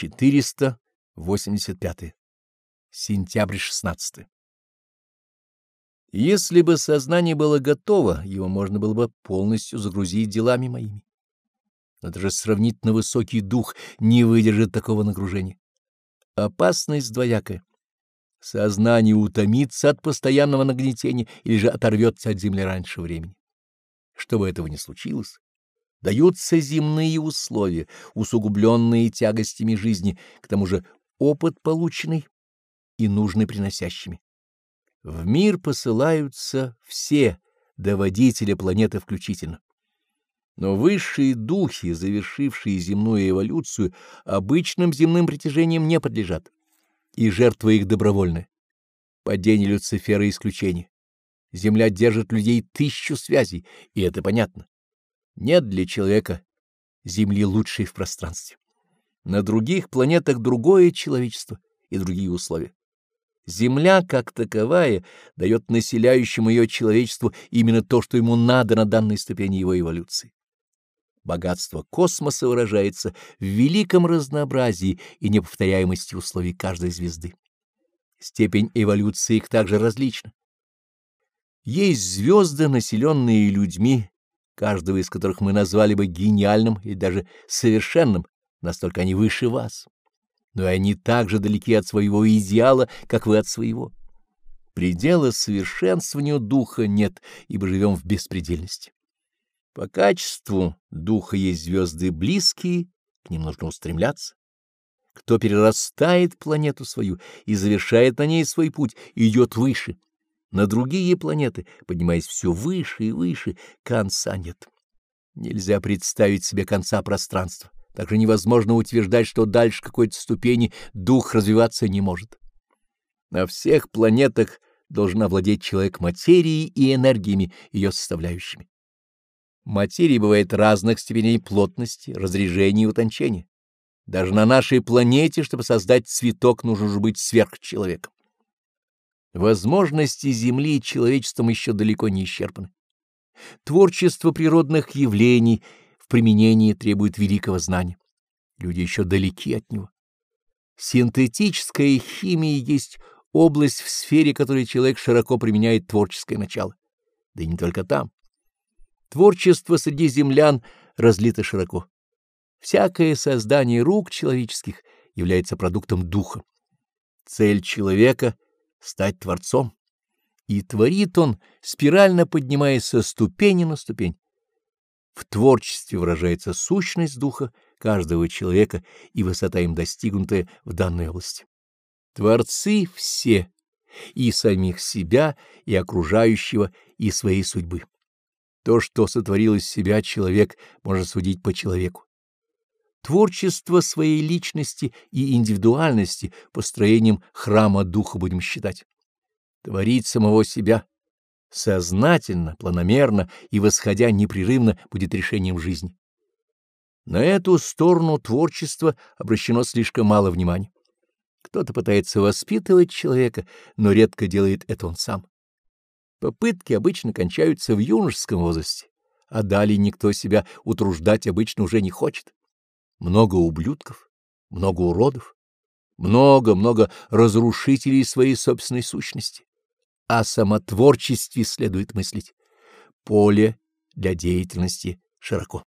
485. Сентябрь 16. Если бы сознание было готово, его можно было бы полностью загрузить делами моими. Но даже сравнительно высокий дух не выдержит такого нагружения. Опасность двоякая. Сознание утомится от постоянного нагнетения или же оторвется от земли раньше времени. Чтобы этого не случилось, даются земные условия, усугубленные тягостями жизни, к тому же опыт полученный и нужный приносящими. В мир посылаются все, до водителя планеты включительно. Но высшие духи, завершившие земную эволюцию, обычным земным притяжением не подлежат, и жертва их добровольная. Падение Люцифера исключение. Земля держит людей тысячу связей, и это понятно. Нет для человека Земли лучшей в пространстве. На других планетах другое человечество и другие условия. Земля, как таковая, дает населяющему ее человечеству именно то, что ему надо на данной ступени его эволюции. Богатство космоса выражается в великом разнообразии и неповторяемости условий каждой звезды. Степень эволюции их также различна. Есть звезды, населенные людьми, каждого из которых мы назвали бы гениальным или даже совершенным, настолько они выше вас. Но и они так же далеки от своего идеала, как вы от своего. Предела совершенствованию духа нет, ибо живем в беспредельности. По качеству духа есть звезды близкие, к ним нужно устремляться. Кто перерастает планету свою и завершает на ней свой путь, идет выше. На другие планеты, поднимаясь все выше и выше, конца нет. Нельзя представить себе конца пространства. Также невозможно утверждать, что дальше какой-то ступени дух развиваться не может. На всех планетах должна владеть человек материей и энергиями, ее составляющими. Материя бывает разных степеней плотности, разрежения и утончения. Даже на нашей планете, чтобы создать цветок, нужно же быть сверхчеловеком. Возможности Земли человечеством еще далеко не исчерпаны. Творчество природных явлений в применении требует великого знания. Люди еще далеки от него. Синтетическая химия есть область в сфере, которой человек широко применяет творческое начало. Да и не только там. Творчество среди землян разлито широко. Всякое создание рук человеческих является продуктом духа. Цель человека — стать творцом. И творит он, спирально поднимаясь со ступени на ступень. В творчестве выражается сущность духа каждого человека и высота им достигнутая в данной области. Творцы все, и самих себя, и окружающего, и своей судьбы. То, что сотворил из себя человек, можно судить по человеку. Творчество своей личности и индивидуальности построением храма духа будем считать. Творить самого себя сознательно, планомерно и восходя непрерывно будет решением жизни. На эту сторону творчества обращено слишком мало внимания. Кто-то пытается воспитывать человека, но редко делает это он сам. Попытки обычно кончаются в юношеском возрасте, а далее никто себя утруждать обычно уже не хочет. Много ублюдков, много уродов, много-много разрушителей своей собственной сущности. О самотворчестве следует мыслить. Поле для деятельности широко.